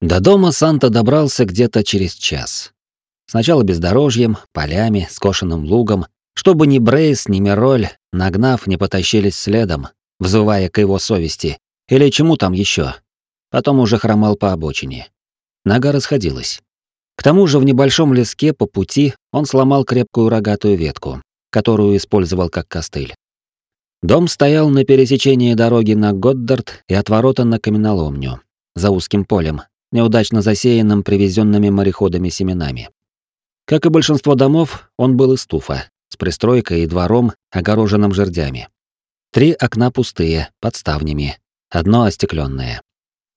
До дома Санта добрался где-то через час. Сначала бездорожьем, полями, скошенным лугом, чтобы ни Брейс, ни Мироль, нагнав, не потащились следом, взывая к его совести, или чему там еще. Потом уже хромал по обочине. Нога расходилась. К тому же в небольшом леске по пути он сломал крепкую рогатую ветку, которую использовал как костыль. Дом стоял на пересечении дороги на Годдард и отворота на каменоломню, за узким полем, неудачно засеянным привезенными мореходами семенами. Как и большинство домов, он был из туфа, с пристройкой и двором, огороженным жердями. Три окна пустые, под ставнями, одно остекленное.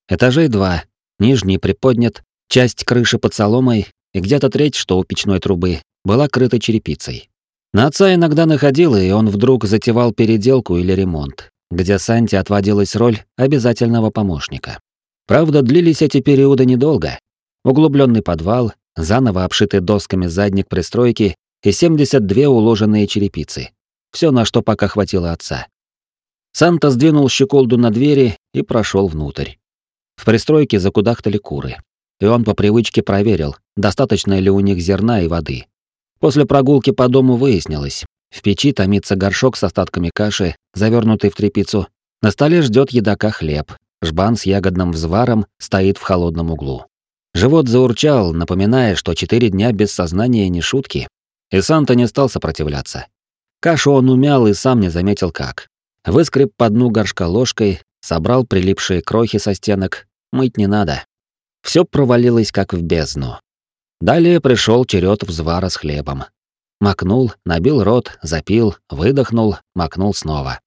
Этажей два, нижний приподнят, часть крыши под соломой и где-то треть, что у печной трубы, была крыта черепицей. На отца иногда находила, и он вдруг затевал переделку или ремонт, где Санте отводилась роль обязательного помощника. Правда, длились эти периоды недолго. Углубленный подвал, заново обшитый досками задник пристройки и 72 уложенные черепицы. Все, на что пока хватило отца. Санта сдвинул щеколду на двери и прошел внутрь. В пристройке закудахтали куры. И он по привычке проверил, достаточно ли у них зерна и воды. После прогулки по дому выяснилось, в печи томится горшок с остатками каши, завернутый в тряпицу. На столе ждет едока хлеб, жбан с ягодным взваром стоит в холодном углу. Живот заурчал, напоминая, что четыре дня без сознания не шутки. И Санта не стал сопротивляться. Кашу он умял и сам не заметил как. Выскреб по дну горшка ложкой, собрал прилипшие крохи со стенок. Мыть не надо. Все провалилось как в бездну. Далее пришел черед взвара с хлебом. Макнул, набил рот, запил, выдохнул, макнул снова.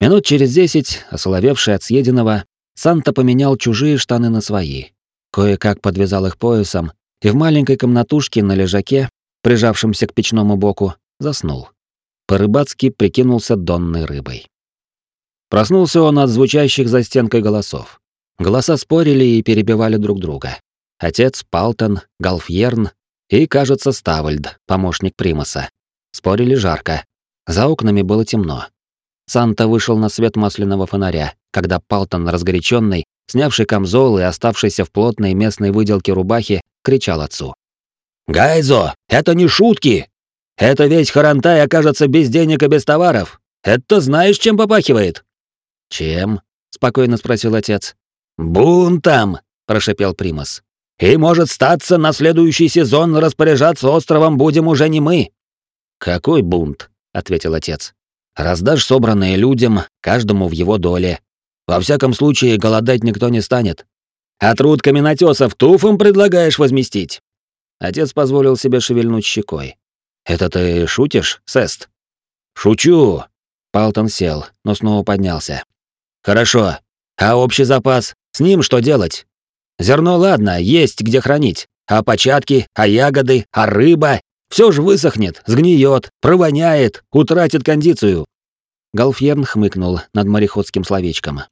Минут через десять, осоловевший от съеденного, Санта поменял чужие штаны на свои. Кое-как подвязал их поясом и в маленькой комнатушке на лежаке, прижавшемся к печному боку, заснул. По-рыбацки прикинулся донной рыбой. Проснулся он от звучащих за стенкой голосов. Голоса спорили и перебивали друг друга. Отец Палтон, Галфьерн и, кажется, Ставальд, помощник Примаса. Спорили жарко. За окнами было темно. Санта вышел на свет масляного фонаря, когда Палтон, разгоряченный, снявший камзол и оставшийся в плотной местной выделке рубахи, кричал отцу. «Гайзо, это не шутки! Это весь Харантай окажется без денег и без товаров! Это знаешь, чем попахивает?» «Чем?» — спокойно спросил отец. «Бунтом!» — прошепел Примас. «И может статься, на следующий сезон распоряжаться островом будем уже не мы». «Какой бунт?» — ответил отец. «Раздашь собранное людям, каждому в его доле. Во всяком случае, голодать никто не станет. А труд каменотесов туфом предлагаешь возместить?» Отец позволил себе шевельнуть щекой. «Это ты шутишь, Сест?» «Шучу!» Палтон сел, но снова поднялся. «Хорошо. А общий запас? С ним что делать? Зерно ладно, есть где хранить. А початки, а ягоды, а рыба? Все же высохнет, сгниет, провоняет, утратит кондицию. Галфьерн хмыкнул над мореходским словечком.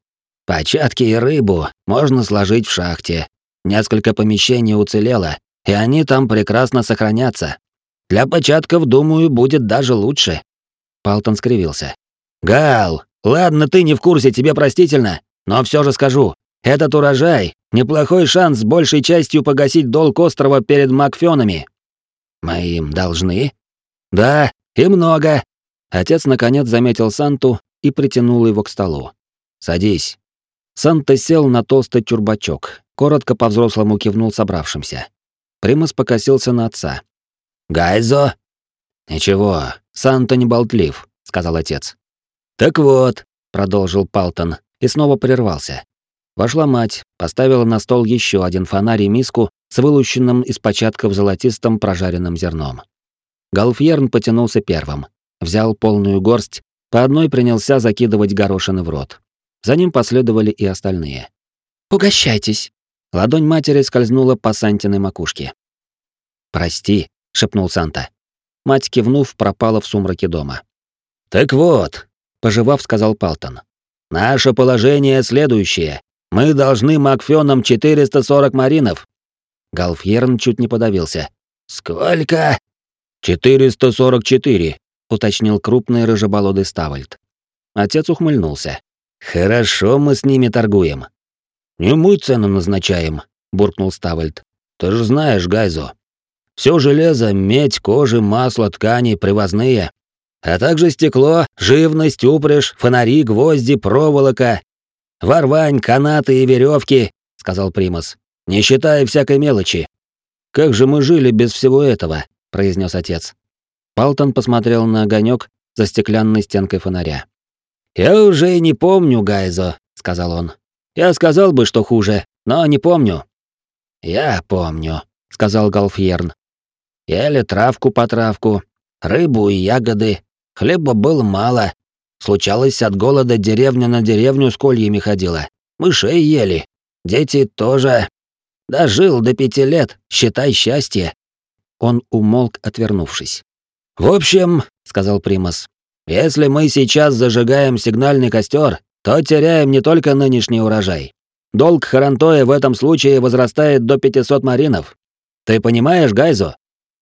Початки и рыбу можно сложить в шахте. Несколько помещений уцелело, и они там прекрасно сохранятся. Для початков, думаю, будет даже лучше. Палтон скривился. Гал, ладно, ты не в курсе, тебе простительно. Но все же скажу, этот урожай — неплохой шанс большей частью погасить долг острова перед Макфенами. Мы им должны? Да, и много. Отец наконец заметил Санту и притянул его к столу. Садись. Санта сел на толстый чурбачок, коротко по-взрослому кивнул собравшимся. Примас покосился на отца. «Гайзо?» «Ничего, Санта не болтлив», — сказал отец. «Так вот», — продолжил Палтон, и снова прервался. Вошла мать, поставила на стол еще один фонарь и миску с вылущенным из початков золотистым прожаренным зерном. Галфьерн потянулся первым, взял полную горсть, по одной принялся закидывать горошины в рот. За ним последовали и остальные. «Угощайтесь!» Ладонь матери скользнула по Сантиной макушке. «Прости», — шепнул Санта. Мать, кивнув, пропала в сумраке дома. «Так вот», — пожевав, сказал Палтон. Наше положение следующее. Мы должны Макфёнам 440 маринов. Галфьерн чуть не подавился. Сколько? 444, уточнил крупный рыжеболодый Ставальд. Отец ухмыльнулся. Хорошо мы с ними торгуем. Не мы цену назначаем, буркнул Ставальд. Ты же знаешь, Гайзо. Все железо, медь, кожи, масло, ткани, привозные. А также стекло, живность, упряжь, фонари, гвозди, проволока. Ворвань, канаты и веревки, сказал Примас. Не считая всякой мелочи. Как же мы жили без всего этого, произнес отец. Палтон посмотрел на огонек за стеклянной стенкой фонаря. Я уже и не помню, Гайзо, сказал он. Я сказал бы, что хуже, но не помню. Я помню, сказал Галфьерн. Ели травку по травку, рыбу и ягоды. Хлеба было мало. Случалось, от голода деревня на деревню с кольями ходила. Мышей ели. Дети тоже. Дожил до пяти лет, считай счастье. Он умолк, отвернувшись. В общем, сказал Примас, если мы сейчас зажигаем сигнальный костер, то теряем не только нынешний урожай. Долг Харантоя в этом случае возрастает до 500 маринов. Ты понимаешь, Гайзо?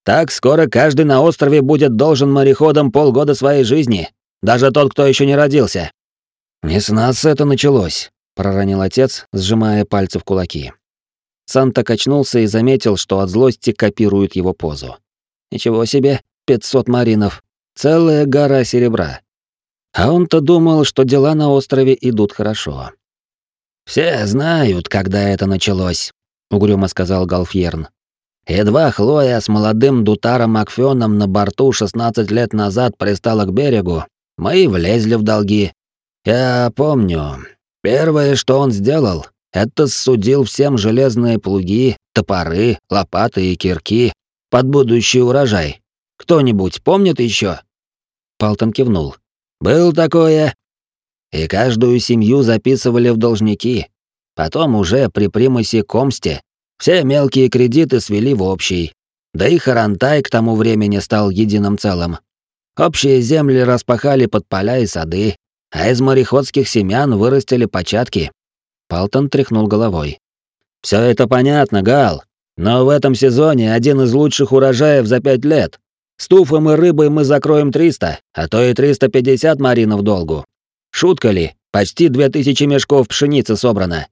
Так скоро каждый на острове будет должен мореходам полгода своей жизни, даже тот, кто еще не родился. Не с нас это началось, проронил отец, сжимая пальцы в кулаки. Санта качнулся и заметил, что от злости копирует его позу. Ничего себе, 500 маринов, целая гора серебра. А он-то думал, что дела на острове идут хорошо. Все знают, когда это началось, угрюмо сказал Галфьерн. Едва Хлоя с молодым Дутаром Макфёном на борту 16 лет назад пристала к берегу, мы и влезли в долги. Я помню, первое, что он сделал, это судил всем железные плуги, топоры, лопаты и кирки под будущий урожай. Кто-нибудь помнит еще? Палтон кивнул. Был такое. И каждую семью записывали в должники. Потом уже при примусе Комсте все мелкие кредиты свели в общий. Да и Харантай к тому времени стал единым целым. Общие земли распахали под поля и сады, а из мореходских семян вырастили початки. Палтон тряхнул головой. Все это понятно, Гал, но в этом сезоне один из лучших урожаев за пять лет. С туфом и рыбой мы закроем 300, а то и 350 маринов долгу. Шутка ли? Почти 2000 мешков пшеницы собрано.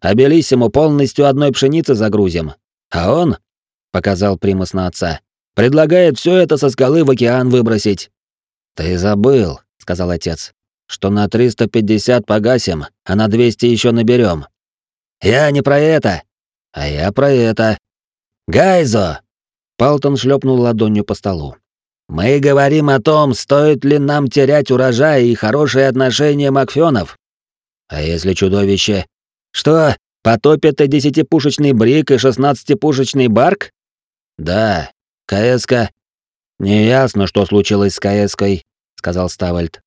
А Белиссиму полностью одной пшеницы загрузим. А он, — показал Примус на отца, — предлагает все это со скалы в океан выбросить. «Ты забыл», — сказал отец, — «что на 350 погасим, а на 200 еще наберем. «Я не про это!» «А я про это!» «Гайзо!» Палтон шлепнул ладонью по столу. «Мы говорим о том, стоит ли нам терять урожай и хорошие отношения Макфенов. А если чудовище что, потопит и десятипушечный брик и шестнадцатипушечный барк? Да, КСК. Неясно, что случилось с КСКой, сказал Ставальд.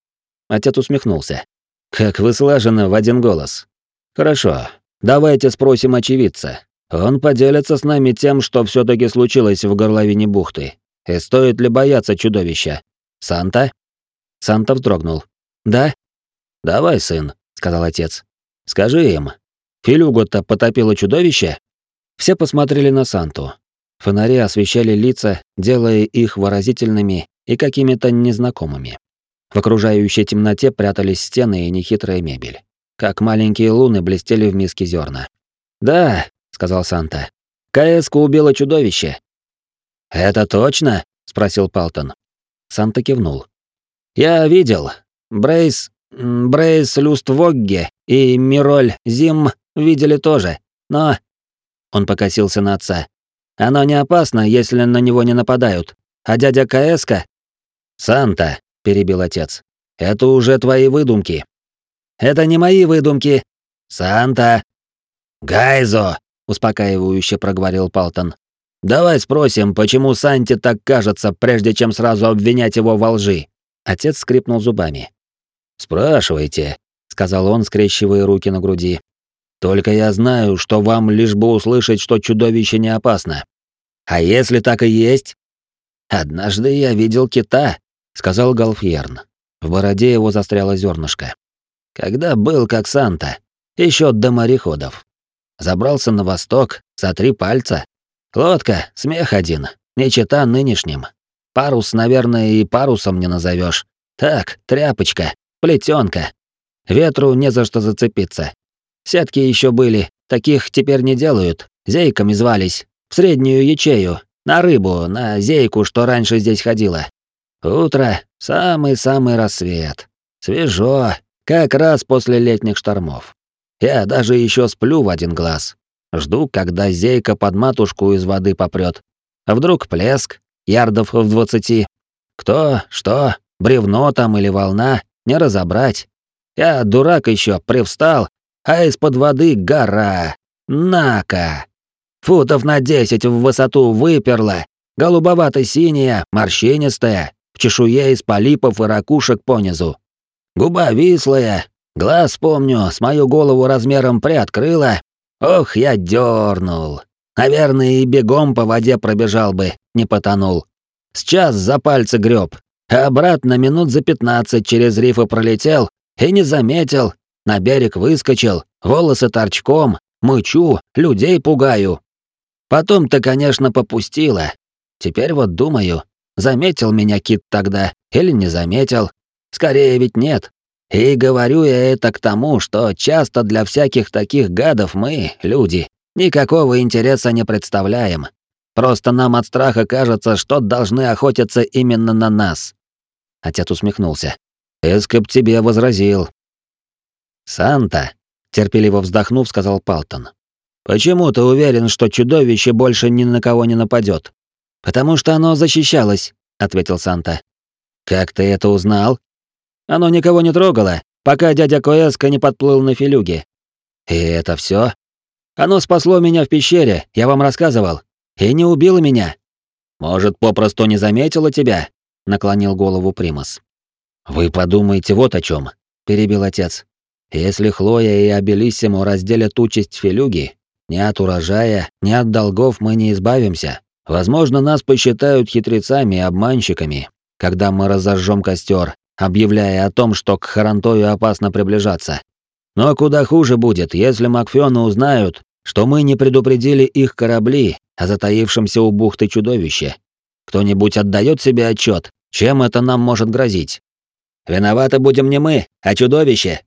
Отец усмехнулся. Как вы слажены в один голос. Хорошо, давайте спросим очевидца. Он поделится с нами тем, что все таки случилось в горловине бухты. И стоит ли бояться чудовища? Санта? Санта вздрогнул. Да? Давай, сын, сказал отец. Скажи им, Филюгу-то потопило чудовище? Все посмотрели на Санту. Фонари освещали лица, делая их выразительными и какими-то незнакомыми. В окружающей темноте прятались стены и нехитрая мебель. Как маленькие луны блестели в миске зерна. «Да», — сказал Санта, — «КСК убила чудовище». «Это точно?» — спросил Палтон. Санта кивнул. «Я видел. Брейс... Брейс Люствогге и Мироль Зим видели тоже, но...» Он покосился на отца. «Оно не опасно, если на него не нападают. А дядя КСК...» «Санта», — перебил отец, — «это уже твои выдумки». «Это не мои выдумки». «Санта». «Гайзо», — успокаивающе проговорил Палтон. «Давай спросим, почему Санте так кажется, прежде чем сразу обвинять его во лжи». Отец скрипнул зубами. «Спрашивайте», — сказал он, скрещивая руки на груди. Только я знаю, что вам лишь бы услышать, что чудовище не опасно. А если так и есть? Однажды я видел кита, сказал Галфьерн. В бороде его застряло зернышко. Когда был как Санта, еще до мореходов. Забрался на восток за три пальца. Лодка, смех один, не чита нынешним. Парус, наверное, и парусом не назовешь. Так, тряпочка, плетенка. Ветру не за что зацепиться. Сетки еще были, таких теперь не делают. Зейками звались. В среднюю ячею. На рыбу, на зейку, что раньше здесь ходила. Утро, самый-самый рассвет. Свежо, как раз после летних штормов. Я даже еще сплю в один глаз. Жду, когда зейка под матушку из воды попрет. А вдруг плеск, ярдов в двадцати. Кто, что, бревно там или волна, не разобрать. Я, дурак еще, привстал, а из-под воды гора. Нака! Футов на десять в высоту выперла, голубовато-синяя, морщинистая, в чешуе из полипов и ракушек понизу. Губа вислая, глаз, помню, с мою голову размером приоткрыла. Ох, я дернул. Наверное, и бегом по воде пробежал бы, не потонул. Сейчас за пальцы греб, а обратно минут за пятнадцать через рифы пролетел и не заметил. На берег выскочил, волосы торчком, мычу, людей пугаю. Потом-то, конечно, попустила. Теперь вот думаю, заметил меня кит тогда или не заметил. Скорее ведь нет. И говорю я это к тому, что часто для всяких таких гадов мы, люди, никакого интереса не представляем. Просто нам от страха кажется, что должны охотиться именно на нас. Отец усмехнулся. Эскоп тебе возразил. Санта, терпеливо вздохнув, сказал Палтон. Почему ты уверен, что чудовище больше ни на кого не нападет? Потому что оно защищалось, ответил Санта. Как ты это узнал? Оно никого не трогало, пока дядя Коэска не подплыл на филюге. И это все? Оно спасло меня в пещере, я вам рассказывал, и не убило меня. Может, попросту не заметило тебя? наклонил голову Примас. Вы подумайте вот о чем, перебил отец. Если Хлоя и Абелиссимо разделят участь Филюги, ни от урожая, ни от долгов мы не избавимся. Возможно, нас посчитают хитрецами и обманщиками, когда мы разожжем костер, объявляя о том, что к Харантою опасно приближаться. Но куда хуже будет, если Макфёны узнают, что мы не предупредили их корабли о затаившемся у бухты чудовище. Кто-нибудь отдает себе отчет, чем это нам может грозить? Виноваты будем не мы, а чудовище.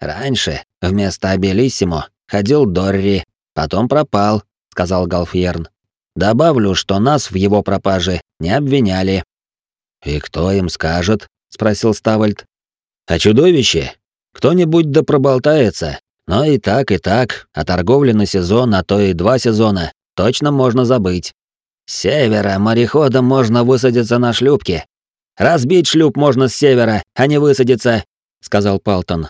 Раньше вместо Абелиссимо ходил Дорри, потом пропал, сказал Галфьерн. Добавлю, что нас в его пропаже не обвиняли. И кто им скажет? спросил Ставальд. А чудовище? Кто-нибудь да проболтается. Но и так, и так, о торговле на сезон, а то и два сезона, точно можно забыть. С севера мореходом можно высадиться на шлюпке. Разбить шлюп можно с севера, а не высадиться, сказал Палтон.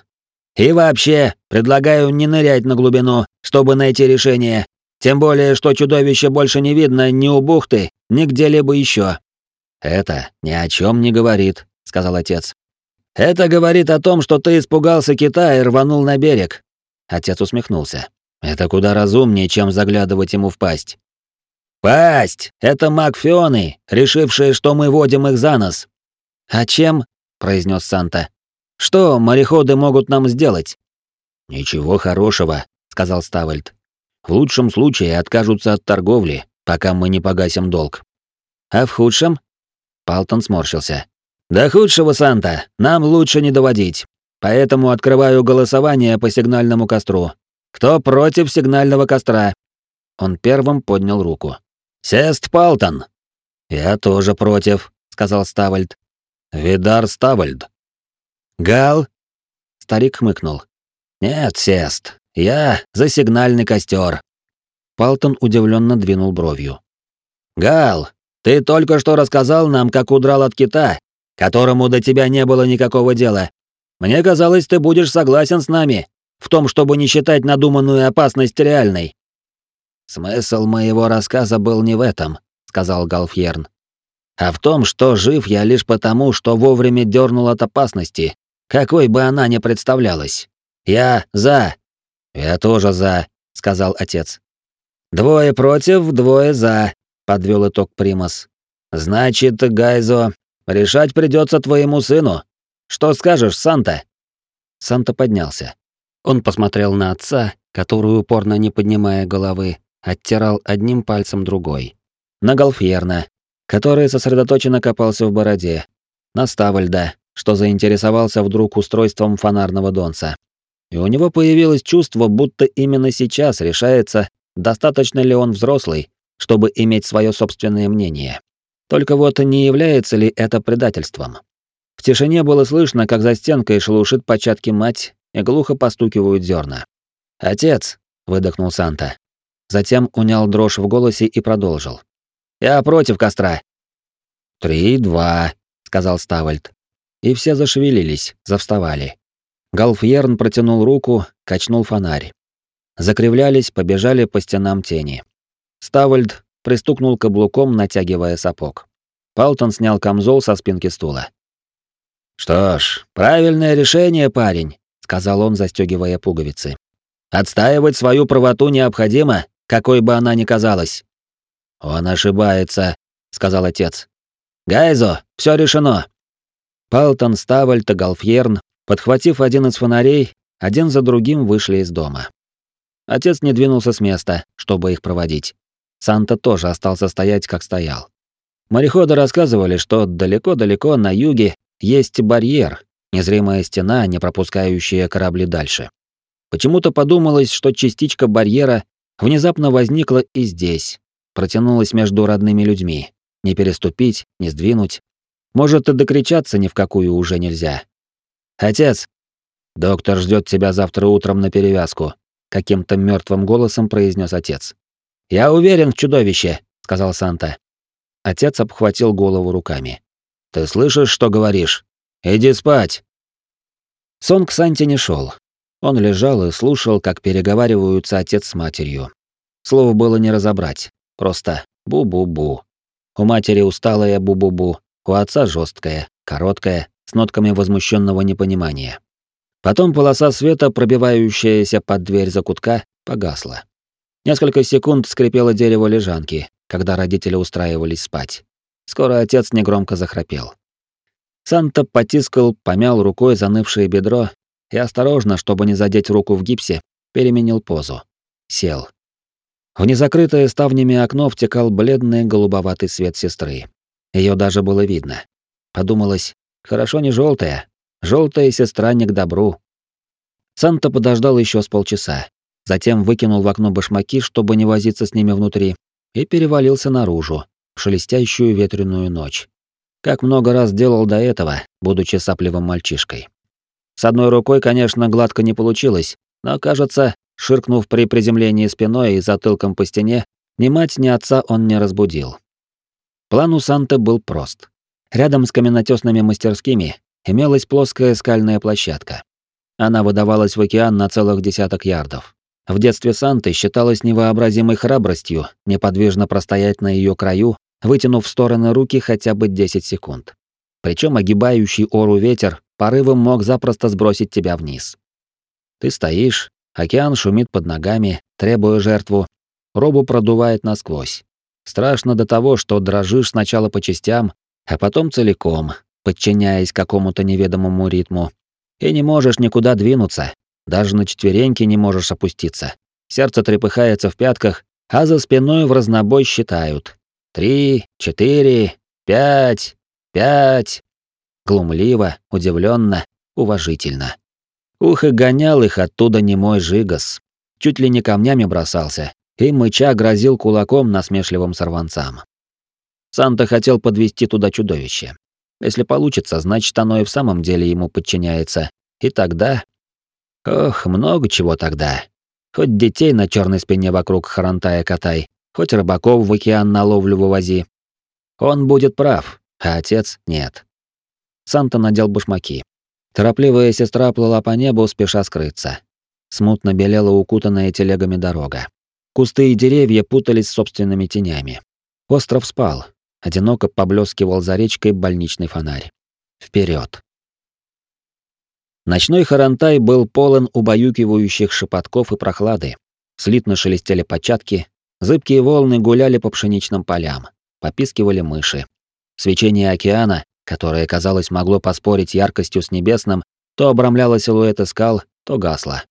И вообще, предлагаю не нырять на глубину, чтобы найти решение. Тем более, что чудовище больше не видно ни у бухты, ни где-либо еще. Это ни о чем не говорит, сказал отец. Это говорит о том, что ты испугался кита и рванул на берег. Отец усмехнулся. Это куда разумнее, чем заглядывать ему в пасть. Пасть это Макфионы, решившие, что мы водим их за нос. А чем? произнес Санта. Что мореходы могут нам сделать? Ничего хорошего, сказал Ставальд. В лучшем случае откажутся от торговли, пока мы не погасим долг. А в худшем? Палтон сморщился. До худшего, Санта, нам лучше не доводить. Поэтому открываю голосование по сигнальному костру. Кто против сигнального костра? Он первым поднял руку. Сест Палтон. Я тоже против, сказал Ставальд. Видар Ставальд. Гал? Старик хмыкнул. Нет, Сест, я за сигнальный костер. Палтон удивленно двинул бровью. Гал, ты только что рассказал нам, как удрал от кита, которому до тебя не было никакого дела. Мне казалось, ты будешь согласен с нами в том, чтобы не считать надуманную опасность реальной. Смысл моего рассказа был не в этом, сказал Галфьерн, а в том, что жив я лишь потому, что вовремя дернул от опасности, какой бы она ни представлялась. Я за. Я тоже за, сказал отец. Двое против, двое за, подвел итог Примас. Значит, Гайзо, решать придется твоему сыну. Что скажешь, Санта? Санта поднялся. Он посмотрел на отца, который упорно не поднимая головы, оттирал одним пальцем другой. На Голфьерна, который сосредоточенно копался в бороде. На Ставальда, что заинтересовался вдруг устройством фонарного донца. и у него появилось чувство, будто именно сейчас решается, достаточно ли он взрослый, чтобы иметь свое собственное мнение. Только вот не является ли это предательством? В тишине было слышно, как за стенкой шелушит початки мать и глухо постукивают зерна. «Отец!» — выдохнул Санта. Затем унял дрожь в голосе и продолжил. «Я против костра». «Три-два», — сказал Ставальд. И все зашевелились, завставали. Галфьерн протянул руку, качнул фонарь. Закривлялись, побежали по стенам тени. Ставальд пристукнул каблуком, натягивая сапог. Палтон снял камзол со спинки стула. «Что ж, правильное решение, парень», — сказал он, застегивая пуговицы. «Отстаивать свою правоту необходимо, какой бы она ни казалась». «Он ошибается», — сказал отец. «Гайзо, все решено». Палтон, Ставальд и Галфьерн, подхватив один из фонарей, один за другим вышли из дома. Отец не двинулся с места, чтобы их проводить. Санта тоже остался стоять, как стоял. Мореходы рассказывали, что далеко-далеко на юге есть барьер, незримая стена, не пропускающая корабли дальше. Почему-то подумалось, что частичка барьера внезапно возникла и здесь, протянулась между родными людьми. Не переступить, не сдвинуть. Может, и докричаться ни в какую уже нельзя. «Отец!» «Доктор ждет тебя завтра утром на перевязку», — каким-то мертвым голосом произнес отец. «Я уверен в чудовище», — сказал Санта. Отец обхватил голову руками. Ты слышишь, что говоришь? Иди спать. Сон к Санте не шел. Он лежал и слушал, как переговариваются отец с матерью. Слово было не разобрать, просто бу-бу-бу. У матери усталое бу-бу-бу, у отца жесткое, короткое, с нотками возмущенного непонимания. Потом полоса света, пробивающаяся под дверь закутка, погасла. Несколько секунд скрипело дерево лежанки, когда родители устраивались спать. Скоро отец негромко захрапел. Санта потискал, помял рукой занывшее бедро и осторожно, чтобы не задеть руку в гипсе, переменил позу. Сел. В незакрытое ставнями окно втекал бледный голубоватый свет сестры. Ее даже было видно. Подумалось, хорошо не желтая, желтая сестра не к добру. Санта подождал еще с полчаса, затем выкинул в окно башмаки, чтобы не возиться с ними внутри, и перевалился наружу, шелестящую ветреную ночь. Как много раз делал до этого, будучи сапливым мальчишкой. С одной рукой, конечно, гладко не получилось, но, кажется, ширкнув при приземлении спиной и затылком по стене, ни мать, ни отца он не разбудил. План у Санты был прост. Рядом с каменотесными мастерскими имелась плоская скальная площадка. Она выдавалась в океан на целых десяток ярдов. В детстве Санты считалось невообразимой храбростью неподвижно простоять на ее краю вытянув в стороны руки хотя бы 10 секунд. Причем огибающий ору ветер порывом мог запросто сбросить тебя вниз. Ты стоишь, океан шумит под ногами, требуя жертву, робу продувает насквозь. Страшно до того, что дрожишь сначала по частям, а потом целиком, подчиняясь какому-то неведомому ритму. И не можешь никуда двинуться, даже на четвереньки не можешь опуститься. Сердце трепыхается в пятках, а за спиной в разнобой считают. Три, четыре, пять, пять. Глумливо, удивленно, уважительно. Ух, и гонял их оттуда немой жигас. Чуть ли не камнями бросался, и мыча грозил кулаком насмешливым сорванцам. Санта хотел подвести туда чудовище. Если получится, значит, оно и в самом деле ему подчиняется. И тогда... Ох, много чего тогда. Хоть детей на черной спине вокруг Харантая катай, хоть рыбаков в океан на ловлю вывози. Он будет прав, а отец нет. Санта надел башмаки. Торопливая сестра плыла по небу, спеша скрыться. Смутно белела укутанная телегами дорога. Кусты и деревья путались собственными тенями. Остров спал. Одиноко поблескивал за речкой больничный фонарь. Вперед. Ночной Харантай был полон убаюкивающих шепотков и прохлады. Слитно шелестели початки, Зыбкие волны гуляли по пшеничным полям, попискивали мыши. Свечение океана, которое, казалось, могло поспорить яркостью с небесным, то обрамляло силуэты скал, то гасло.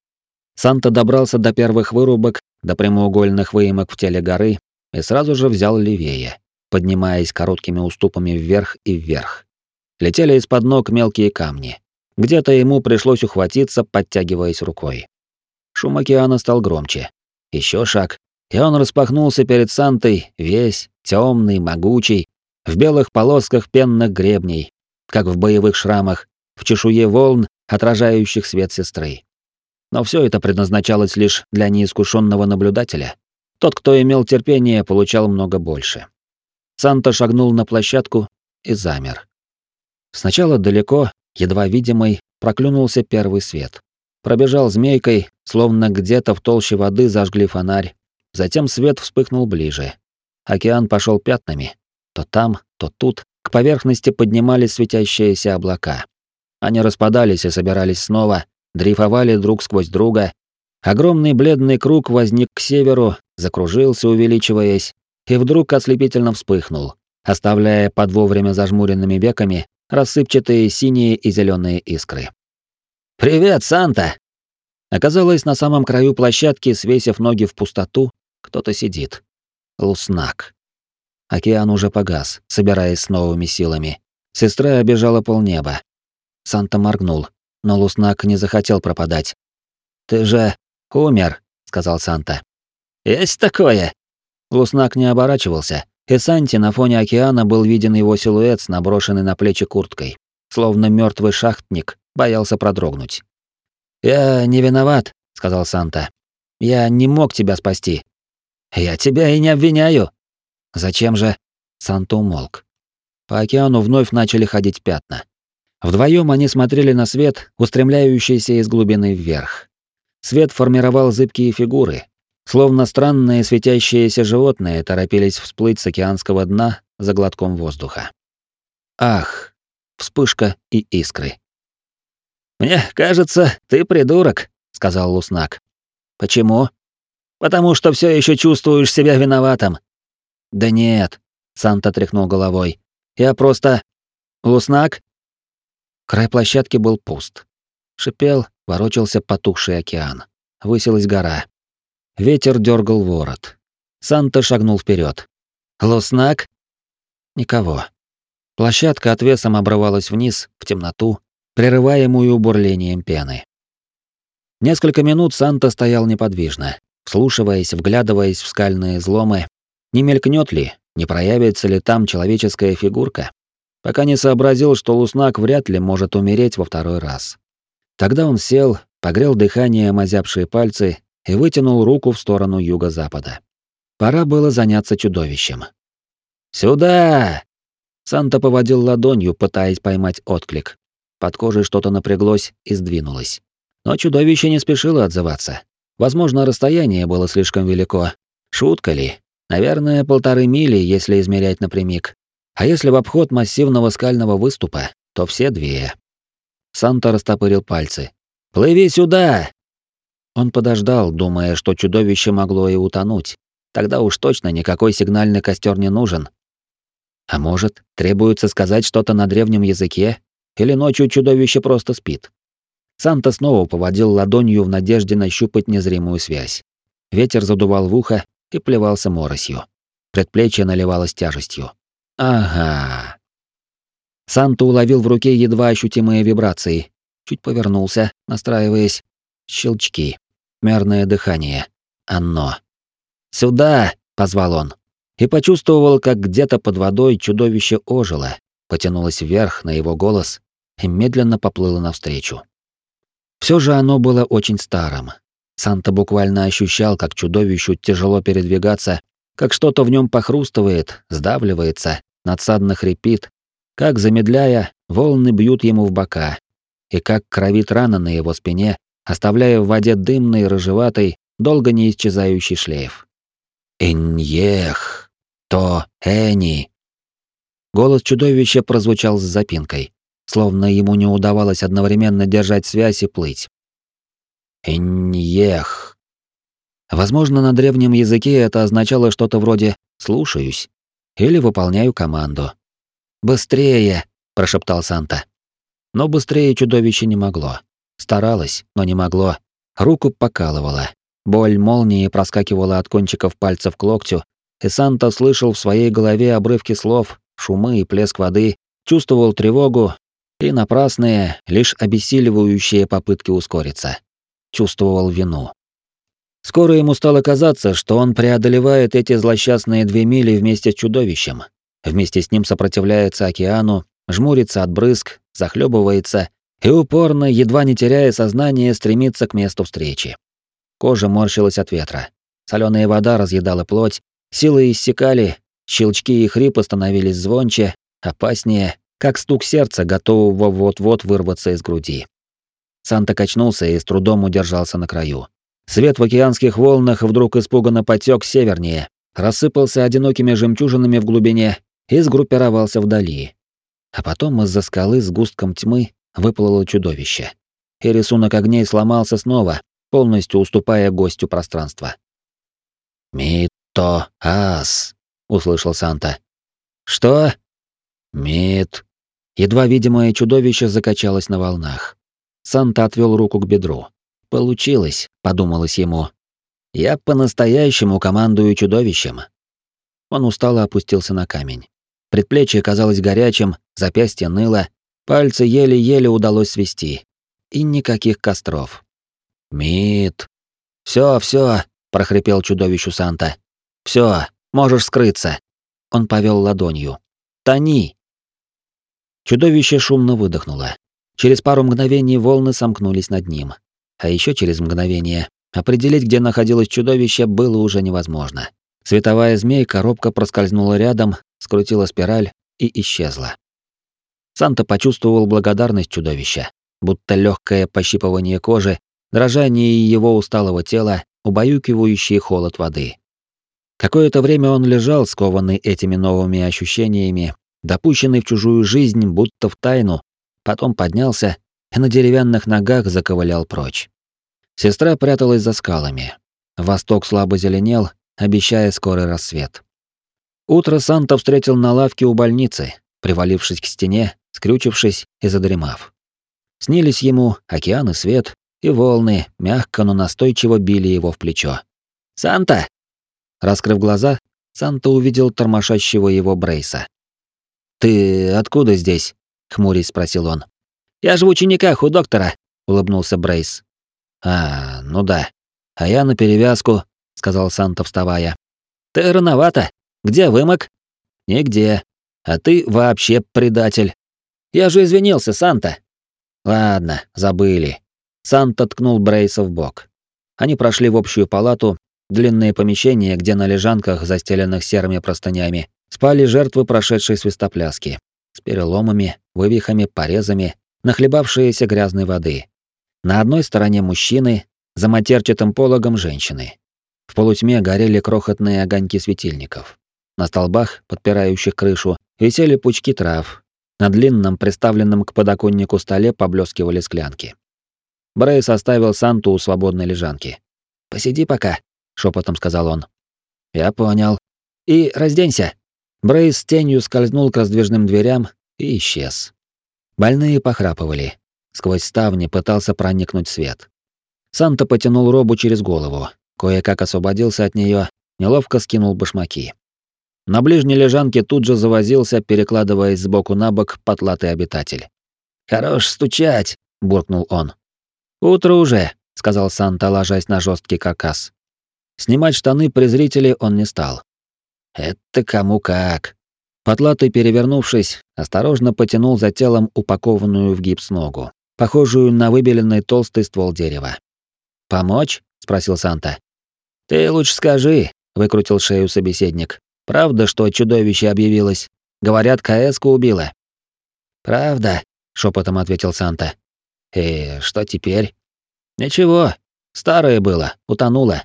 Санта добрался до первых вырубок, до прямоугольных выемок в теле горы и сразу же взял левее, поднимаясь короткими уступами вверх и вверх. Летели из-под ног мелкие камни. Где-то ему пришлось ухватиться, подтягиваясь рукой. Шум океана стал громче. Еще шаг, и он распахнулся перед Сантой, весь темный, могучий, в белых полосках пенных гребней, как в боевых шрамах, в чешуе волн, отражающих свет сестры. Но все это предназначалось лишь для неискушенного наблюдателя. Тот, кто имел терпение, получал много больше. Санта шагнул на площадку и замер. Сначала далеко, едва видимый, проклюнулся первый свет. Пробежал змейкой, словно где-то в толще воды зажгли фонарь. Затем свет вспыхнул ближе. Океан пошел пятнами. То там, то тут к поверхности поднимались светящиеся облака. Они распадались и собирались снова, дрейфовали друг сквозь друга. Огромный бледный круг возник к северу, закружился, увеличиваясь, и вдруг ослепительно вспыхнул, оставляя под вовремя зажмуренными веками рассыпчатые синие и зеленые искры. «Привет, Санта!» Оказалось, на самом краю площадки, свесив ноги в пустоту, кто-то сидит. Луснак. Океан уже погас, собираясь с новыми силами. Сестра обежала полнеба. Санта моргнул, но Луснак не захотел пропадать. «Ты же умер», — сказал Санта. «Есть такое?» Луснак не оборачивался, и Санте на фоне океана был виден его силуэт с наброшенной на плечи курткой, словно мертвый шахтник боялся продрогнуть. «Я не виноват», — сказал Санта. «Я не мог тебя спасти». «Я тебя и не обвиняю». «Зачем же?» Санта умолк. По океану вновь начали ходить пятна. Вдвоем они смотрели на свет, устремляющийся из глубины вверх. Свет формировал зыбкие фигуры, словно странные светящиеся животные торопились всплыть с океанского дна за глотком воздуха. Ах! Вспышка и искры. «Мне кажется, ты придурок», — сказал Луснак. «Почему?» «Потому что все еще чувствуешь себя виноватым». «Да нет», — Санта тряхнул головой. «Я просто... Луснак?» Край площадки был пуст. Шипел, ворочался потухший океан. Высилась гора. Ветер дергал ворот. Санта шагнул вперед. «Луснак?» Никого. Площадка отвесом обрывалась вниз, в темноту, прерываемую бурлением пены. Несколько минут Санта стоял неподвижно, вслушиваясь, вглядываясь в скальные изломы, не мелькнет ли, не проявится ли там человеческая фигурка пока не сообразил, что Луснак вряд ли может умереть во второй раз. Тогда он сел, погрел дыхание озябшие пальцы и вытянул руку в сторону юго-запада. Пора было заняться чудовищем. «Сюда!» Санта поводил ладонью, пытаясь поймать отклик. Под кожей что-то напряглось и сдвинулось. Но чудовище не спешило отзываться. Возможно, расстояние было слишком велико. Шутка ли? Наверное, полторы мили, если измерять напрямик. А если в обход массивного скального выступа, то все две. Санта растопырил пальцы. «Плыви сюда!» Он подождал, думая, что чудовище могло и утонуть. Тогда уж точно никакой сигнальный костер не нужен. А может, требуется сказать что-то на древнем языке? Или ночью чудовище просто спит? Санта снова поводил ладонью в надежде нащупать незримую связь. Ветер задувал в ухо и плевался моросью. Предплечье наливалось тяжестью. Ага. Санта уловил в руке едва ощутимые вибрации. Чуть повернулся, настраиваясь. Щелчки. Мерное дыхание. Оно. «Сюда!» — позвал он. И почувствовал, как где-то под водой чудовище ожило, потянулось вверх на его голос и медленно поплыло навстречу. Все же оно было очень старым. Санта буквально ощущал, как чудовищу тяжело передвигаться, как что-то в нем похрустывает, сдавливается, надсадно хрипит, как, замедляя, волны бьют ему в бока, и как кровит рана на его спине, оставляя в воде дымный, рыжеватый, долго не исчезающий шлейф. «Иньех! То Эни!» Голос чудовища прозвучал с запинкой, словно ему не удавалось одновременно держать связь и плыть. «Иньех!» Возможно, на древнем языке это означало что-то вроде «слушаюсь», или выполняю команду. «Быстрее!» — прошептал Санта. Но быстрее чудовище не могло. Старалось, но не могло. Руку покалывало. Боль молнии проскакивала от кончиков пальцев к локтю, и Санта слышал в своей голове обрывки слов, шумы и плеск воды, чувствовал тревогу, и напрасные, лишь обессиливающие попытки ускориться. Чувствовал вину. Скоро ему стало казаться, что он преодолевает эти злосчастные две мили вместе с чудовищем. Вместе с ним сопротивляется океану, жмурится от брызг, захлебывается и упорно, едва не теряя сознание, стремится к месту встречи. Кожа морщилась от ветра. Соленая вода разъедала плоть, силы иссякали, щелчки и хрипы становились звонче, опаснее, как стук сердца, готового вот-вот вырваться из груди. Санта качнулся и с трудом удержался на краю. Свет в океанских волнах вдруг испуганно потек севернее, рассыпался одинокими жемчужинами в глубине и сгруппировался вдали. А потом из-за скалы с густком тьмы выплыло чудовище. И рисунок огней сломался снова, полностью уступая гостю пространства. «Мито ас», — услышал Санта. «Что?» «Мит». Едва видимое чудовище закачалось на волнах. Санта отвел руку к бедру. Получилось, подумалось ему. Я по-настоящему командую чудовищем. Он устало опустился на камень. Предплечье казалось горячим, запястье ныло, пальцы еле-еле удалось свести. И никаких костров. Мид. Все, все, прохрипел чудовищу Санта. Все, можешь скрыться. Он повел ладонью. Тони. Чудовище шумно выдохнуло. Через пару мгновений волны сомкнулись над ним. А еще через мгновение определить, где находилось чудовище, было уже невозможно. Световая змейка робко проскользнула рядом, скрутила спираль и исчезла. Санта почувствовал благодарность чудовища, будто легкое пощипывание кожи, дрожание его усталого тела, убаюкивающий холод воды. Какое-то время он лежал, скованный этими новыми ощущениями, допущенный в чужую жизнь, будто в тайну, потом поднялся и на деревянных ногах заковылял прочь. Сестра пряталась за скалами. Восток слабо зеленел, обещая скорый рассвет. Утро Санта встретил на лавке у больницы, привалившись к стене, скрючившись и задремав. Снились ему океан и свет, и волны мягко, но настойчиво били его в плечо. «Санта!» Раскрыв глаза, Санта увидел тормошащего его Брейса. «Ты откуда здесь?» — хмурясь спросил он. Я же в учениках у доктора, улыбнулся Брейс. А, ну да. А я на перевязку, сказал Санта, вставая. Ты рановато. Где вымок? Нигде. А ты вообще предатель. Я же извинился, Санта. Ладно, забыли. Санта ткнул Брейса в бок. Они прошли в общую палату, длинное помещение, где на лежанках, застеленных серыми простынями, спали жертвы прошедшей свистопляски. С переломами, вывихами, порезами, нахлебавшиеся грязной воды. На одной стороне мужчины, за матерчатым пологом женщины. В полутьме горели крохотные огоньки светильников. На столбах, подпирающих крышу, висели пучки трав. На длинном, приставленном к подоконнику столе поблескивали склянки. Брейс оставил Санту у свободной лежанки. «Посиди пока», — шепотом сказал он. «Я понял. И разденься». Брейс тенью скользнул к раздвижным дверям и исчез. Больные похрапывали. Сквозь ставни пытался проникнуть свет. Санта потянул робу через голову, кое-как освободился от нее, неловко скинул башмаки. На ближней лежанке тут же завозился, перекладываясь сбоку на бок потлатый обитатель. «Хорош стучать!» — буркнул он. «Утро уже», — сказал Санта, ложась на жесткий каркас. Снимать штаны при зрителе он не стал. «Это кому как», Потлатый, перевернувшись, осторожно потянул за телом упакованную в гипс ногу, похожую на выбеленный толстый ствол дерева. «Помочь?» — спросил Санта. «Ты лучше скажи», — выкрутил шею собеседник. «Правда, что чудовище объявилось? Говорят, КСку убило». «Правда», — шепотом ответил Санта. «И что теперь?» «Ничего. Старое было, утонуло».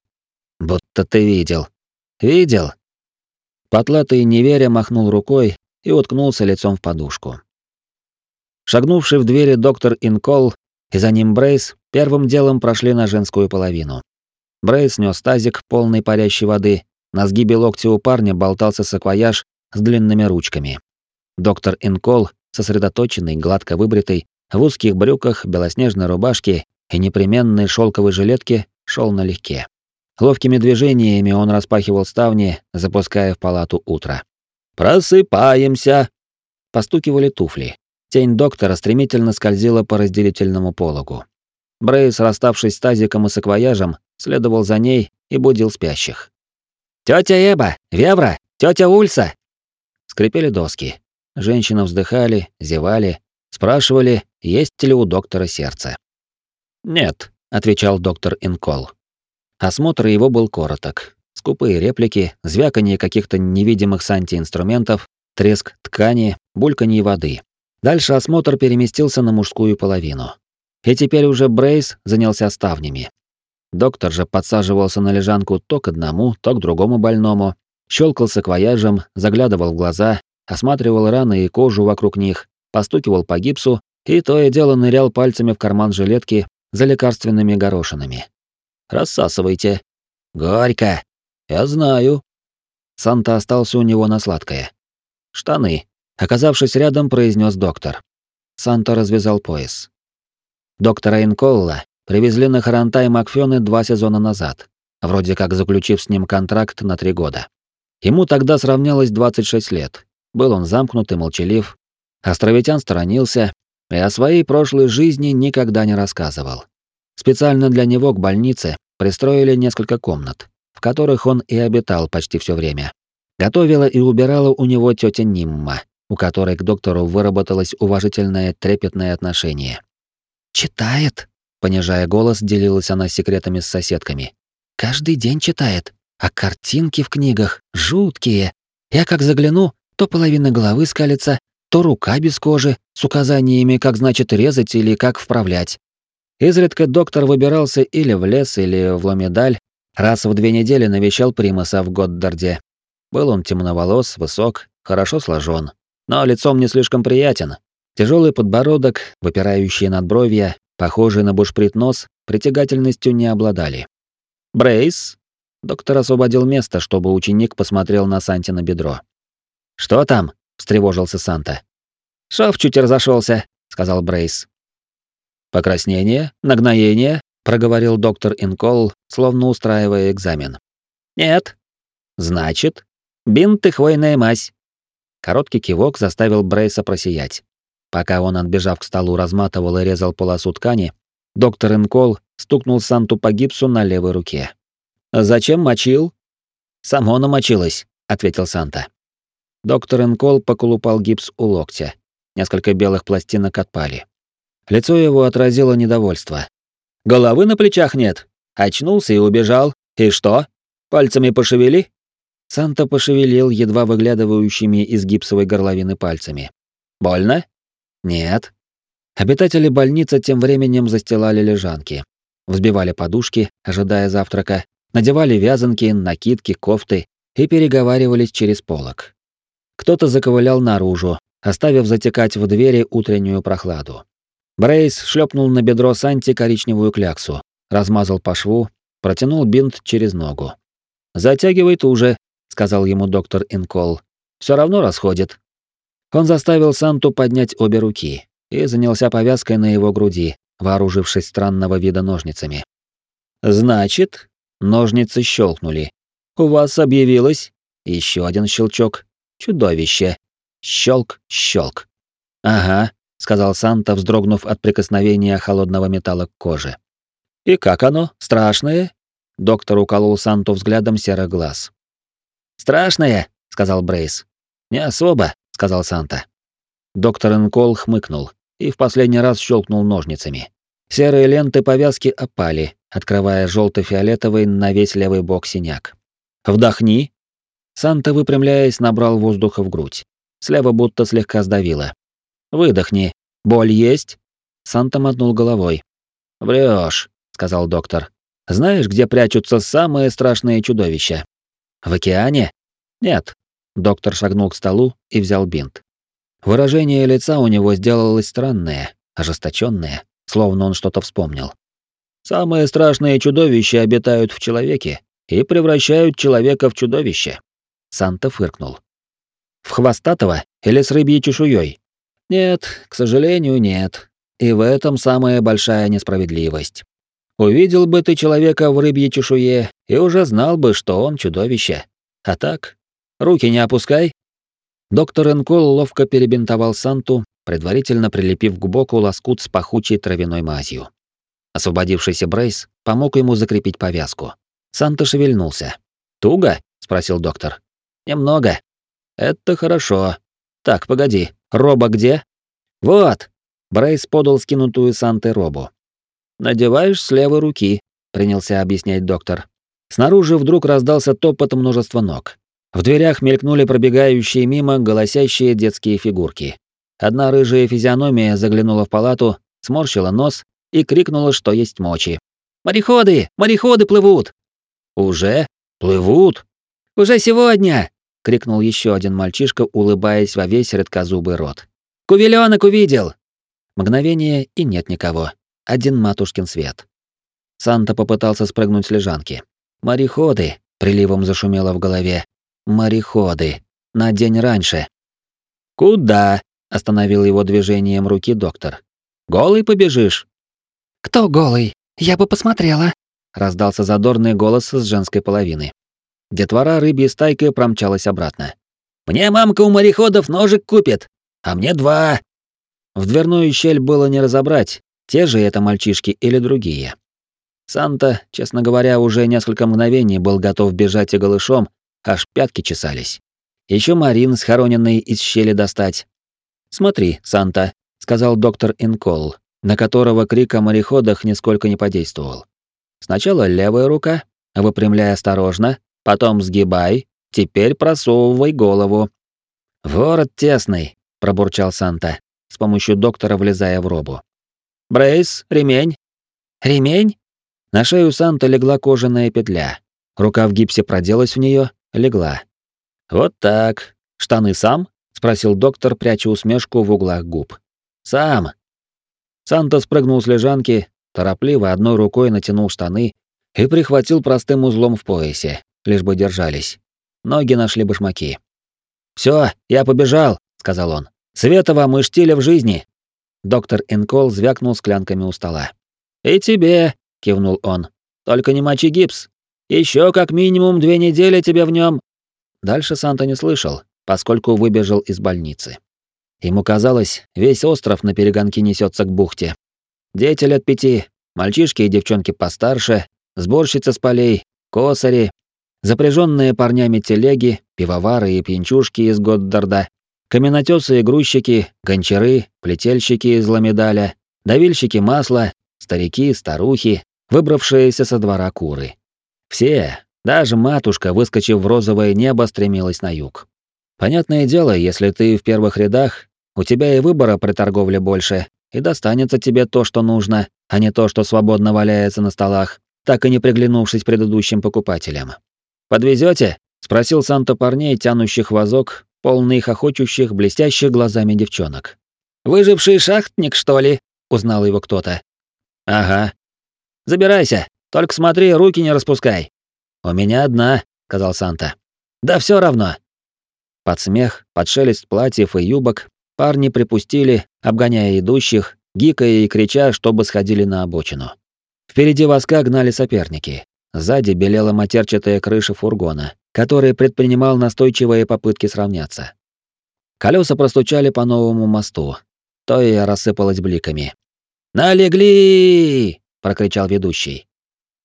«Будто ты видел». «Видел? Потлатый, неверя, махнул рукой и уткнулся лицом в подушку. Шагнувший в двери доктор Инкол и за ним Брейс первым делом прошли на женскую половину. Брейс нес тазик, полный парящей воды, на сгибе локтя у парня болтался саквояж с длинными ручками. Доктор Инкол, сосредоточенный, гладко выбритый, в узких брюках, белоснежной рубашке и непременной шелковой жилетке, шел налегке. Ловкими движениями он распахивал ставни, запуская в палату утро. «Просыпаемся!» Постукивали туфли. Тень доктора стремительно скользила по разделительному пологу. Брейс, расставшись с тазиком и саквояжем, следовал за ней и будил спящих. «Тётя Эба! Вевра! Тётя Ульса!» Скрипели доски. Женщины вздыхали, зевали, спрашивали, есть ли у доктора сердце. «Нет», — отвечал доктор Инкол. Осмотр его был короток. Скупые реплики, звяканье каких-то невидимых санти-инструментов, треск ткани, бульканье воды. Дальше осмотр переместился на мужскую половину. И теперь уже Брейс занялся ставнями. Доктор же подсаживался на лежанку то к одному, то к другому больному, щелкал саквояжем, заглядывал в глаза, осматривал раны и кожу вокруг них, постукивал по гипсу и то и дело нырял пальцами в карман жилетки за лекарственными горошинами. «Рассасывайте». «Горько». «Я знаю». Санта остался у него на сладкое. «Штаны», Оказавшись рядом, произнес доктор. Санто развязал пояс. Доктора Инколла привезли на Харантай Макфёны два сезона назад, вроде как заключив с ним контракт на три года. Ему тогда сравнялось 26 лет. Был он замкнут и молчалив. Островитян сторонился и о своей прошлой жизни никогда не рассказывал. Специально для него к больнице пристроили несколько комнат, в которых он и обитал почти все время. Готовила и убирала у него тетя Нимма, у которой к доктору выработалось уважительное трепетное отношение. «Читает», — понижая голос, делилась она секретами с соседками. «Каждый день читает, а картинки в книгах жуткие. Я как загляну, то половина головы скалится, то рука без кожи, с указаниями, как значит резать или как вправлять. Изредка доктор выбирался или в лес, или в Ломедаль, раз в две недели навещал Примаса в Годдарде. Был он темноволос, высок, хорошо сложен, но лицом не слишком приятен. Тяжелый подбородок, выпирающие надбровья, похожий на бушприт нос, притягательностью не обладали. «Брейс?» Доктор освободил место, чтобы ученик посмотрел на Санти на бедро. «Что там?» — встревожился Санта. «Шов чуть разошелся, сказал Брейс. «Покраснение? Нагноение?» — проговорил доктор Инкол, словно устраивая экзамен. «Нет». «Значит?» «Бинт и хвойная мазь. Короткий кивок заставил Брейса просиять. Пока он, отбежав к столу, разматывал и резал полосу ткани, доктор Инкол стукнул Санту по гипсу на левой руке. «Зачем мочил?» «Само намочилось», — ответил Санта. Доктор Инкол поколупал гипс у локтя. Несколько белых пластинок отпали. Лицо его отразило недовольство. «Головы на плечах нет. Очнулся и убежал. И что? Пальцами пошевели?» Санта пошевелил едва выглядывающими из гипсовой горловины пальцами. «Больно?» «Нет». Обитатели больницы тем временем застилали лежанки, взбивали подушки, ожидая завтрака, надевали вязанки, накидки, кофты и переговаривались через полок. Кто-то заковылял наружу, оставив затекать в двери утреннюю прохладу. Брейс шлепнул на бедро Санти коричневую кляксу, размазал по шву, протянул бинт через ногу. «Затягивай туже», сказал ему доктор Инкол. Все равно расходит. Он заставил Санту поднять обе руки и занялся повязкой на его груди, вооружившись странного вида ножницами. Значит, ножницы щелкнули. У вас объявилось еще один щелчок. Чудовище. Щелк, щелк. Ага, сказал Санта, вздрогнув от прикосновения холодного металла к коже. И как оно? Страшное? Доктор уколол Санту взглядом серых глаз. «Страшное», — сказал Брейс. «Не особо», — сказал Санта. Доктор Энкол хмыкнул и в последний раз щелкнул ножницами. Серые ленты повязки опали, открывая желто-фиолетовый на весь левый бок синяк. «Вдохни!» Санта, выпрямляясь, набрал воздуха в грудь. Слева будто слегка сдавило. «Выдохни. Боль есть?» Санта мотнул головой. «Врёшь», — сказал доктор. «Знаешь, где прячутся самые страшные чудовища?» В океане? Нет. Доктор шагнул к столу и взял бинт. Выражение лица у него сделалось странное, ожесточенное, словно он что-то вспомнил. Самые страшные чудовища обитают в человеке и превращают человека в чудовище. Санта фыркнул. В хвостатого или с рыбьей чешуей? Нет, к сожалению, нет. И в этом самая большая несправедливость. Увидел бы ты человека в рыбьей чешуе и уже знал бы, что он чудовище. А так, руки не опускай. Доктор Энкол ловко перебинтовал Санту предварительно прилепив к боку лоскут с пахучей травяной мазью. Освободившийся Брейс помог ему закрепить повязку. Санта шевельнулся. «Туго?» — спросил доктор. «Немного». «Это хорошо. Так, погоди, роба где?» «Вот!» — Брейс подал скинутую Сантой робу. «Надеваешь с левой руки», — принялся объяснять доктор. Снаружи вдруг раздался топот множества ног. В дверях мелькнули пробегающие мимо голосящие детские фигурки. Одна рыжая физиономия заглянула в палату, сморщила нос и крикнула, что есть мочи. «Мореходы! Мореходы плывут!» «Уже? Плывут?» «Уже сегодня!» — крикнул еще один мальчишка, улыбаясь во весь редкозубый рот. «Кувелёнок увидел!» Мгновение, и нет никого. Один матушкин свет. Санта попытался спрыгнуть с лежанки. «Мореходы!» — приливом зашумело в голове. «Мореходы! На день раньше!» «Куда?» — остановил его движением руки доктор. «Голый побежишь?» «Кто голый? Я бы посмотрела!» — раздался задорный голос с женской половины. Детвора рыбьей стайкой промчалась обратно. «Мне мамка у мореходов ножик купит, а мне два!» В дверную щель было не разобрать, те же это мальчишки или другие. Санта, честно говоря, уже несколько мгновений был готов бежать и голышом, аж пятки чесались. Еще Марин, схороненный из щели достать. «Смотри, Санта», — сказал доктор Инкол, на которого крик о мореходах нисколько не подействовал. Сначала левая рука, выпрямляй осторожно, потом сгибай, теперь просовывай голову. «Ворот тесный», — пробурчал Санта, с помощью доктора влезая в робу. «Брейс, ремень». «Ремень?» На шею Санта легла кожаная петля. Рука в гипсе проделась в нее, легла. «Вот так. Штаны сам?» — спросил доктор, пряча усмешку в углах губ. «Сам». Санта спрыгнул с лежанки, торопливо одной рукой натянул штаны и прихватил простым узлом в поясе, лишь бы держались. Ноги нашли башмаки. «Всё, я побежал», — сказал он. «Света вам и в жизни». Доктор Энкол звякнул склянками у стола. «И тебе», — кивнул он. «Только не мочи гипс. Еще как минимум две недели тебе в нем. Дальше Санта не слышал, поскольку выбежал из больницы. Ему казалось, весь остров на перегонки несется к бухте. Дети лет пяти, мальчишки и девчонки постарше, сборщицы с полей, косари, запряженные парнями телеги, пивовары и пьянчушки из Годдарда, каменотесы и грузчики, гончары, плетельщики из Ламедаля, давильщики масла, старики, старухи, выбравшиеся со двора куры. Все, даже матушка, выскочив в розовое небо, стремилась на юг. Понятное дело, если ты в первых рядах, у тебя и выбора при торговле больше, и достанется тебе то, что нужно, а не то, что свободно валяется на столах, так и не приглянувшись предыдущим покупателям. «Подвезете?» — спросил Санта парней, тянущих вазок, полный хохочущих, блестящих глазами девчонок. «Выживший шахтник, что ли?» — узнал его кто-то. «Ага. Забирайся, только смотри, руки не распускай». «У меня одна», — сказал Санта. «Да все равно». Под смех, под шелест платьев и юбок Парни припустили, обгоняя идущих, гикая и крича, чтобы сходили на обочину. Впереди воска гнали соперники. Сзади белела матерчатая крыша фургона, который предпринимал настойчивые попытки сравняться. Колеса простучали по новому мосту. То и рассыпалось бликами. «Налегли!» — прокричал ведущий.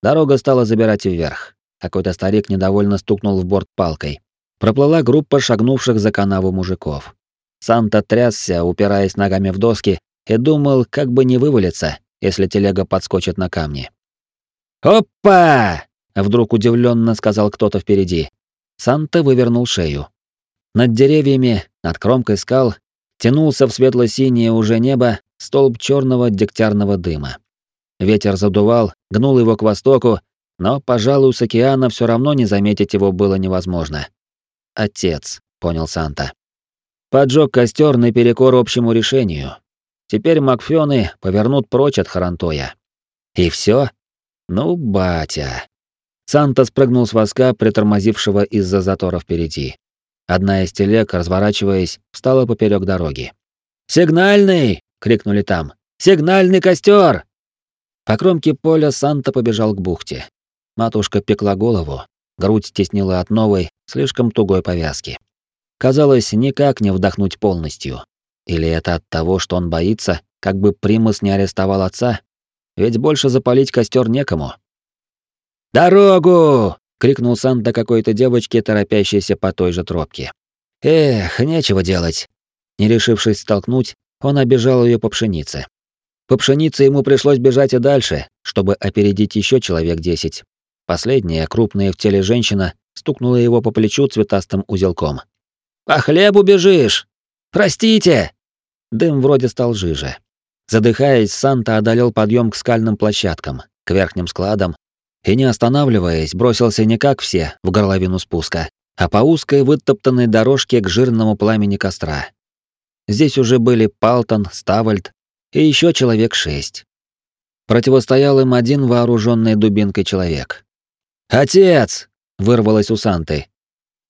Дорога стала забирать вверх. Какой-то старик недовольно стукнул в борт палкой. Проплыла группа шагнувших за канаву мужиков. Санта трясся, упираясь ногами в доски, и думал, как бы не вывалиться, если телега подскочит на камни. «Опа!» — вдруг удивленно сказал кто-то впереди. Санта вывернул шею. Над деревьями, над кромкой скал, тянулся в светло-синее уже небо столб черного дегтярного дыма. Ветер задувал, гнул его к востоку, но, пожалуй, с океана все равно не заметить его было невозможно. «Отец», — понял Санта. Поджег костер наперекор общему решению. Теперь Макфёны повернут прочь от Харантоя. И все? Ну, батя. Санта спрыгнул с воска, притормозившего из-за затора впереди. Одна из телег, разворачиваясь, встала поперек дороги. «Сигнальный!» — крикнули там. «Сигнальный костер!» По кромке поля Санта побежал к бухте. Матушка пекла голову, грудь стеснила от новой, слишком тугой повязки. Казалось, никак не вдохнуть полностью. Или это от того, что он боится, как бы Примус не арестовал отца? Ведь больше запалить костер некому. «Дорогу!» — крикнул Санта какой-то девочке, торопящейся по той же тропке. Эх, нечего делать. Не решившись столкнуть, он обежал ее по пшенице. По пшенице ему пришлось бежать и дальше, чтобы опередить еще человек десять. Последняя, крупная в теле женщина, стукнула его по плечу цветастым узелком. «По хлебу бежишь! Простите!» Дым вроде стал жиже. Задыхаясь, Санта одолел подъем к скальным площадкам, к верхним складам, и, не останавливаясь, бросился не как все в горловину спуска, а по узкой вытоптанной дорожке к жирному пламени костра. Здесь уже были Палтон, Ставальд и еще человек шесть. Противостоял им один вооруженный дубинкой человек. «Отец!» — вырвалось у Санты.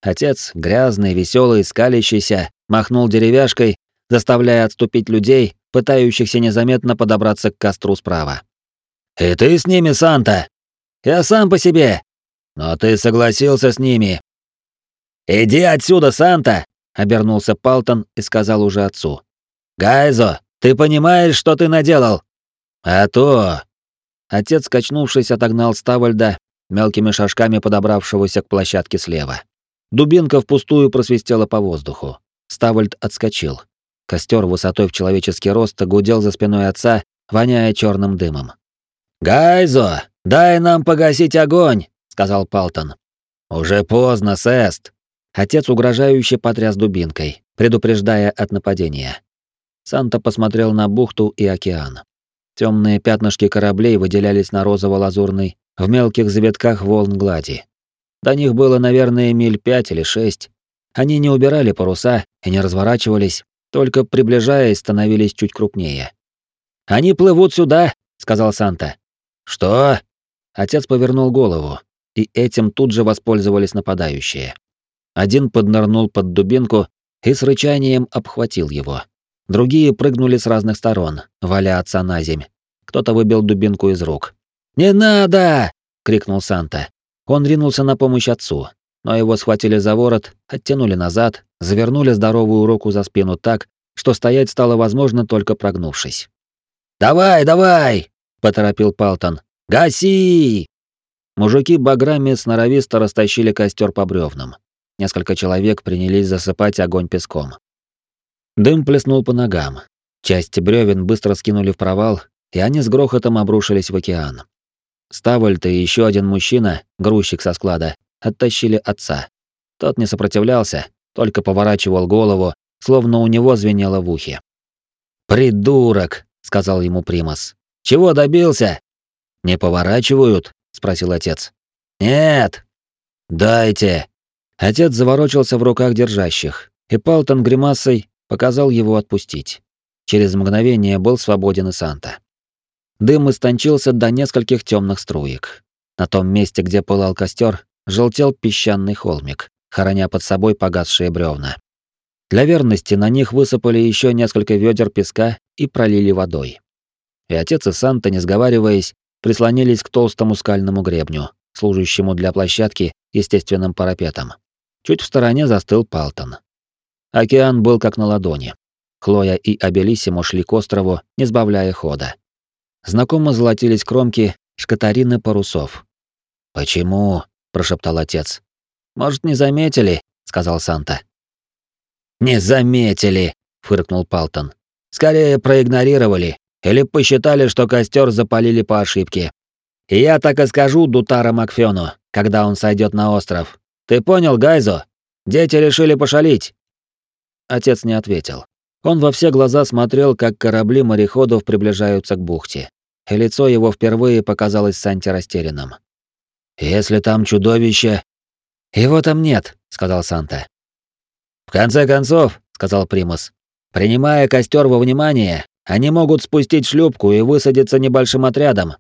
Отец, грязный, веселый, скалящийся, махнул деревяшкой, заставляя отступить людей, пытающихся незаметно подобраться к костру справа. «И ты с ними, Санта?» «Я сам по себе!» «Но ты согласился с ними, «Иди отсюда, Санта!» — обернулся Палтон и сказал уже отцу. «Гайзо, ты понимаешь, что ты наделал?» «А то...» Отец, качнувшись, отогнал Ставальда, мелкими шажками подобравшегося к площадке слева. Дубинка впустую просвистела по воздуху. Ставальд отскочил. Костер высотой в человеческий рост гудел за спиной отца, воняя черным дымом. «Гайзо, дай нам погасить огонь!» — сказал Палтон. «Уже поздно, Сест!» Отец угрожающе потряс дубинкой, предупреждая от нападения. Санта посмотрел на бухту и океан. Темные пятнышки кораблей выделялись на розово-лазурной, в мелких завитках волн глади. До них было, наверное, миль пять или шесть. Они не убирали паруса и не разворачивались, только приближаясь, становились чуть крупнее. «Они плывут сюда», — сказал Санта. «Что?» Отец повернул голову, и этим тут же воспользовались нападающие. Один поднырнул под дубинку и с рычанием обхватил его. Другие прыгнули с разных сторон, валя отца на земь. Кто-то выбил дубинку из рук. «Не надо!» — крикнул Санта. Он ринулся на помощь отцу, но его схватили за ворот, оттянули назад, завернули здоровую руку за спину так, что стоять стало возможно только прогнувшись. «Давай, давай!» — поторопил Палтон. «Гаси!» Мужики баграми сноровисто растащили костер по бревнам. Несколько человек принялись засыпать огонь песком. Дым плеснул по ногам. Части бревен быстро скинули в провал, и они с грохотом обрушились в океан. Ставольт и еще один мужчина, грузчик со склада, оттащили отца. Тот не сопротивлялся, только поворачивал голову, словно у него звенело в ухе. «Придурок!» — сказал ему Примас. «Чего добился?» «Не поворачивают?» — спросил отец. «Нет!» «Дайте!» Отец заворочился в руках держащих, и Палтон гримасой показал его отпустить. Через мгновение был свободен и Санта. Дым истончился до нескольких темных струек. На том месте, где пылал костер, желтел песчаный холмик, хороня под собой погасшие бревна. Для верности на них высыпали еще несколько ведер песка и пролили водой. И отец и Санта, не сговариваясь, прислонились к толстому скальному гребню, служащему для площадки естественным парапетом. Чуть в стороне застыл Палтон. Океан был как на ладони. Хлоя и Абелиссимо шли к острову, не сбавляя хода. Знакомо золотились кромки шкатарины парусов. «Почему?» — прошептал отец. «Может, не заметили?» — сказал Санта. «Не заметили!» — фыркнул Палтон. «Скорее проигнорировали или посчитали, что костер запалили по ошибке. И я так и скажу Дутара Макфену, когда он сойдет на остров. Ты понял, Гайзо? Дети решили пошалить. Отец не ответил. Он во все глаза смотрел, как корабли мореходов приближаются к бухте. И лицо его впервые показалось Санте растерянным. «Если там чудовище...» «Его там нет», — сказал Санта. «В конце концов», — сказал Примус, — «принимая костер во внимание, они могут спустить шлюпку и высадиться небольшим отрядом».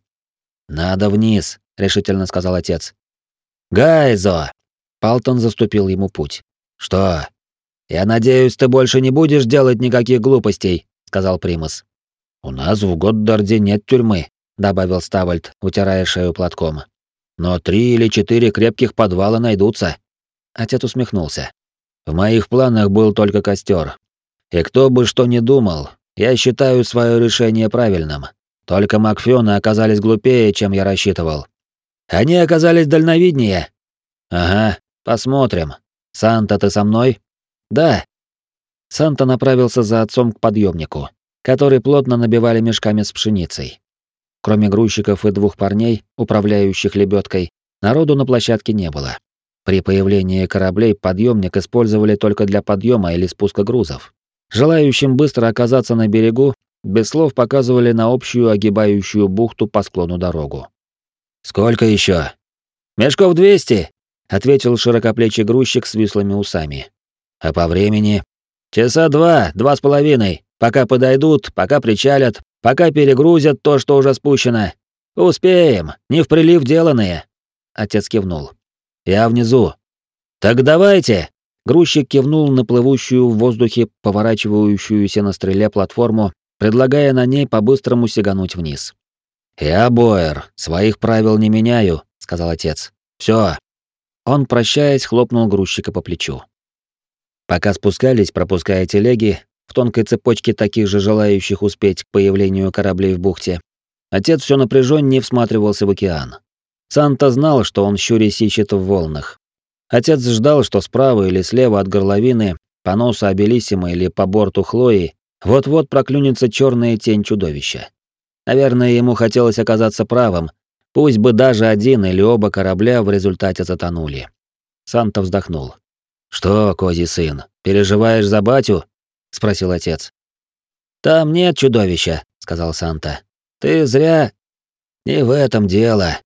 «Надо вниз», — решительно сказал отец. «Гайзо!» Палтон заступил ему путь. «Что? Я надеюсь, ты больше не будешь делать никаких глупостей», — сказал Примас. «У нас в Годдарде нет тюрьмы», — добавил Ставальд, утирая шею платком. «Но три или четыре крепких подвала найдутся». Отец усмехнулся. «В моих планах был только костер. И кто бы что ни думал, я считаю свое решение правильным. Только Макфёны оказались глупее, чем я рассчитывал. Они оказались дальновиднее. Ага, посмотрим. Санта, ты со мной? Да. Санта направился за отцом к подъемнику, который плотно набивали мешками с пшеницей. Кроме грузчиков и двух парней, управляющих лебедкой, народу на площадке не было. При появлении кораблей подъемник использовали только для подъема или спуска грузов. Желающим быстро оказаться на берегу, без слов показывали на общую огибающую бухту по склону дорогу. «Сколько еще?» «Мешков двести», — ответил широкоплечий грузчик с вислыми усами. «А по времени?» «Часа два, два с половиной, пока подойдут, пока причалят, пока перегрузят то, что уже спущено. Успеем, не в прилив деланные». Отец кивнул. «Я внизу». «Так давайте!» Грузчик кивнул на плывущую в воздухе, поворачивающуюся на стреле платформу, предлагая на ней по-быстрому сигануть вниз. «Я, Боер, своих правил не меняю», — сказал отец. «Всё». Он, прощаясь, хлопнул грузчика по плечу. Пока спускались, пропуская телеги, в тонкой цепочке таких же желающих успеть к появлению кораблей в бухте, отец все напряженнее всматривался в океан. Санта знал, что он щурясь ищет в волнах. Отец ждал, что справа или слева от горловины, по носу Абелиссима или по борту Хлои, вот-вот проклюнется черная тень чудовища. Наверное, ему хотелось оказаться правым, пусть бы даже один или оба корабля в результате затонули. Санта вздохнул. «Что, козий сын, переживаешь за батю?» — спросил отец. «Там нет чудовища», — сказал Санта. «Ты зря...» «Не в этом дело»,